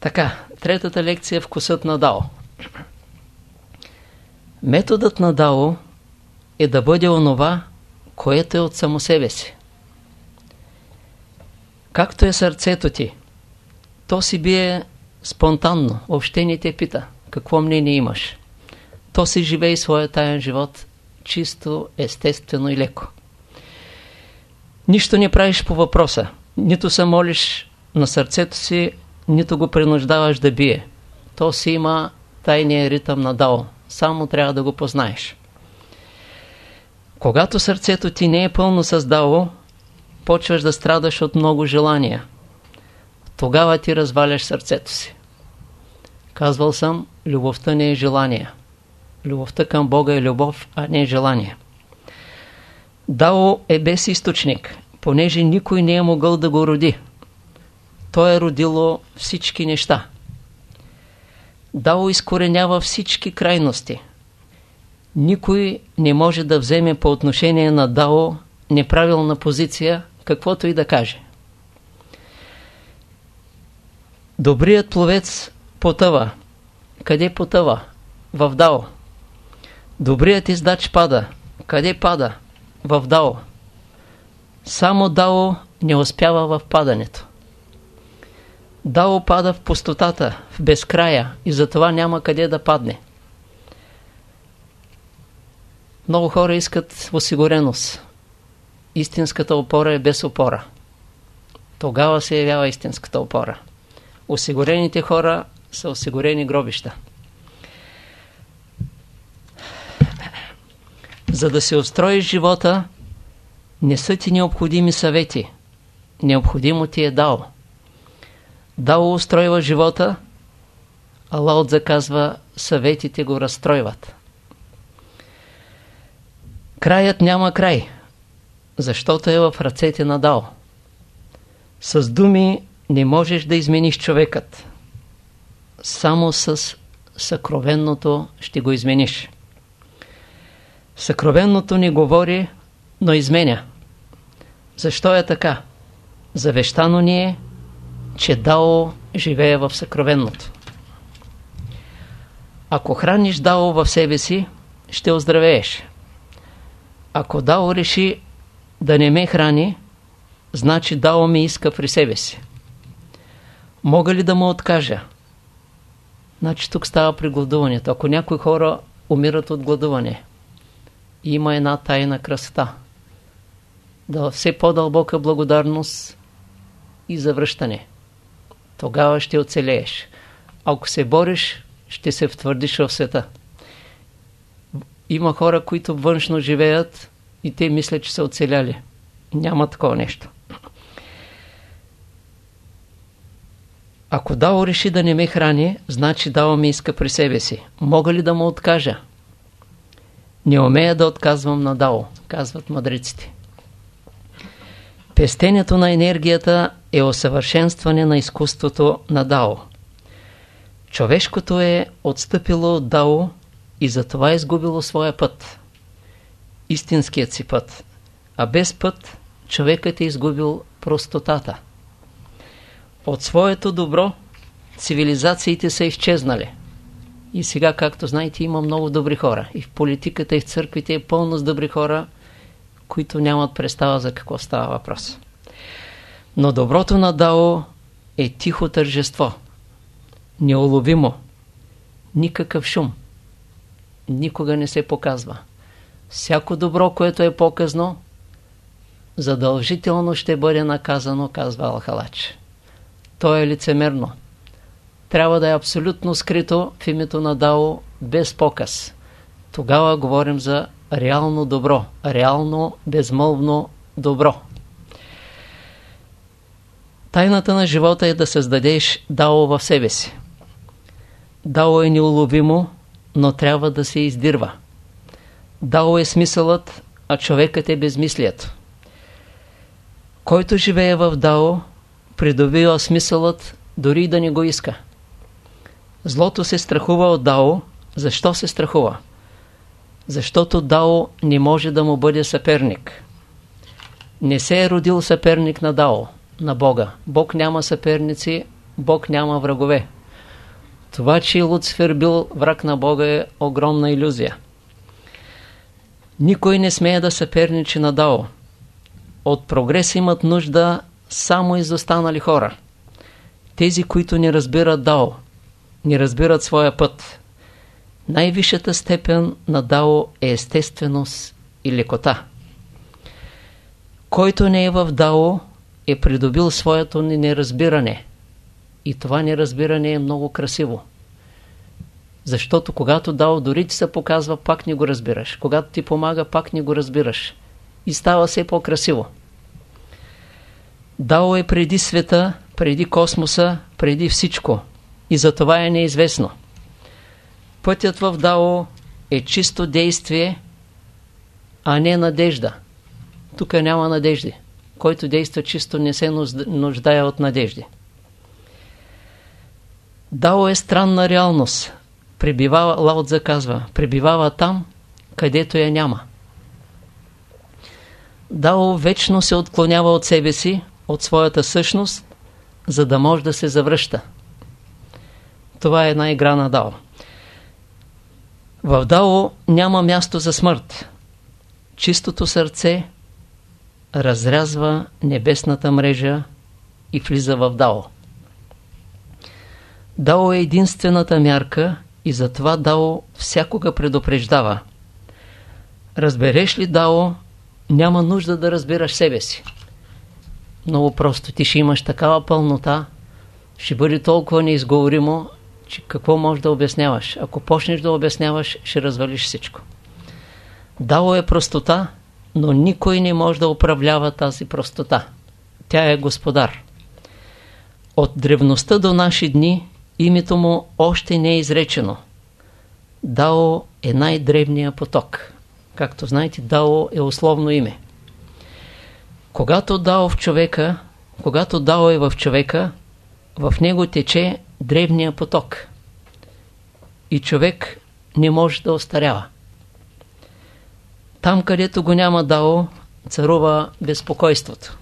Така, третата лекция е вкусът на Дао. Методът на Дао е да бъде онова, което е от само себе си. Както е сърцето ти, то си бие спонтанно, въобще не те пита какво мнение имаш. То си живее своя таен живот чисто, естествено и леко. Нищо не правиш по въпроса. Нито се молиш на сърцето си, нито го принуждаваш да бие. То си има тайния ритъм на Дао. Само трябва да го познаеш. Когато сърцето ти не е пълно с Дао, почваш да страдаш от много желания. Тогава ти разваляш сърцето си. Казвал съм, любовта не е желание. Любовта към Бога е любов, а не е желание. Дао е без източник, понеже никой не е могъл да го роди. То е родило всички неща. Дао изкоренява всички крайности. Никой не може да вземе по отношение на Дао неправилна позиция, каквото и да каже. Добрият пловец потъва. Къде потъва? В Дао. Добрият издач пада. Къде пада? В Дао. Само Дао не успява в падането. Дао пада в пустотата, в безкрая и затова няма къде да падне. Много хора искат осигуреност. Истинската опора е без опора. Тогава се явява истинската опора. Осигурените хора са осигурени гробища. За да се устроиш живота, не са ти необходими съвети. Необходимо ти е дао. Дао устройва живота, а Лаот заказва съветите го разстройват. Краят няма край, защото е в ръцете на Дао. С думи не можеш да измениш човекът. Само с съкровенното ще го измениш. Съкровенното ни говори, но изменя. Защо е така? Завещано ни е, че Дао живее в съкровенното. Ако храниш Дао в себе си, ще оздравееш. Ако Дао реши да не ме храни, значи Дао ми иска при себе си. Мога ли да му откажа? Значи тук става при гладуването. Ако някои хора умират от гладуване, има една тайна красота. Да все по-дълбока благодарност и завръщане. Тогава ще оцелееш. Ако се бориш, ще се втвърдиш в света. Има хора, които външно живеят и те мислят, че са оцеляли. Няма такова нещо. Ако Дао реши да не ме храни, значи Дао ми иска при себе си. Мога ли да му откажа? Не умея да отказвам на Дао, казват мъдреците. Пестенето на енергията е усъвършенстване на изкуството на Дао. Човешкото е отстъпило от Дао и затова е изгубило своя път. Истинският си път. А без път човекът е изгубил простотата. От своето добро цивилизациите са изчезнали. И сега, както знаете, има много добри хора. И в политиката, и в църквите е пълно с добри хора, които нямат представа за какво става въпрос. Но доброто на Дао е тихо тържество. Неуловимо. Никакъв шум. Никога не се показва. Всяко добро, което е показно, задължително ще бъде наказано, казва Алхалач. То е лицемерно. Трябва да е абсолютно скрито в името на Дао без показ. Тогава говорим за реално добро, реално безмълвно добро. Тайната на живота е да създадеш Дао в себе си. Дао е неуловимо, но трябва да се издирва. Дао е смисълът, а човекът е безмислието. Който живее в Дао, придобива смисълът, дори да не го иска. Злото се страхува от Дао. Защо се страхува? Защото Дао не може да му бъде съперник. Не се е родил съперник на Дао, на Бога. Бог няма съперници, Бог няма врагове. Това, че Луцифер бил враг на Бога е огромна иллюзия. Никой не смее да съперничи на Дао. От прогрес имат нужда само изостанали хора. Тези, които не разбират Дао, не разбират своя път. Най-висшата степен на Дао е естественост и лекота. Който не е в Дао, е придобил своето неразбиране. И това неразбиране е много красиво. Защото когато Дао дори ти се показва, пак не го разбираш. Когато ти помага, пак не го разбираш. И става все по-красиво. Дао е преди света, преди космоса, преди всичко. И за това е неизвестно. Пътят в Дао е чисто действие, а не надежда. Тук няма надежди. Който действа чисто не се нуждае от надежди. Дао е странна реалност. Пребивава, Лаотза казва, пребивава там, където я няма. Дао вечно се отклонява от себе си, от своята същност, за да може да се завръща. Това е една игра на Дао. В Дао няма място за смърт. Чистото сърце разрязва небесната мрежа и влиза в Дао. Дао е единствената мярка и затова Дао всякога предупреждава. Разбереш ли Дао, няма нужда да разбираш себе си. Много просто. Ти ще имаш такава пълнота, ще бъде толкова неизговоримо, че какво можеш да обясняваш. Ако почнеш да обясняваш, ще развалиш всичко. Дао е простота, но никой не може да управлява тази простота. Тя е господар. От древността до наши дни името му още не е изречено. Дао е най-древният поток. Както знаете, Дао е условно име. Когато Дао в човека, когато Дао е в човека, в него тече древния поток. И човек не може да остарява. Там, където го няма Дао, царува безпокойството.